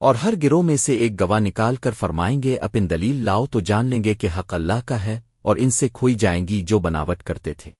اور ہر گروہ میں سے ایک گواہ نکال کر فرمائیں گے، اپن دلیل لاؤ تو جان لیں گے کہ حق اللہ کا ہے اور ان سے کھوئی جائیں گی جو بناوٹ کرتے تھے۔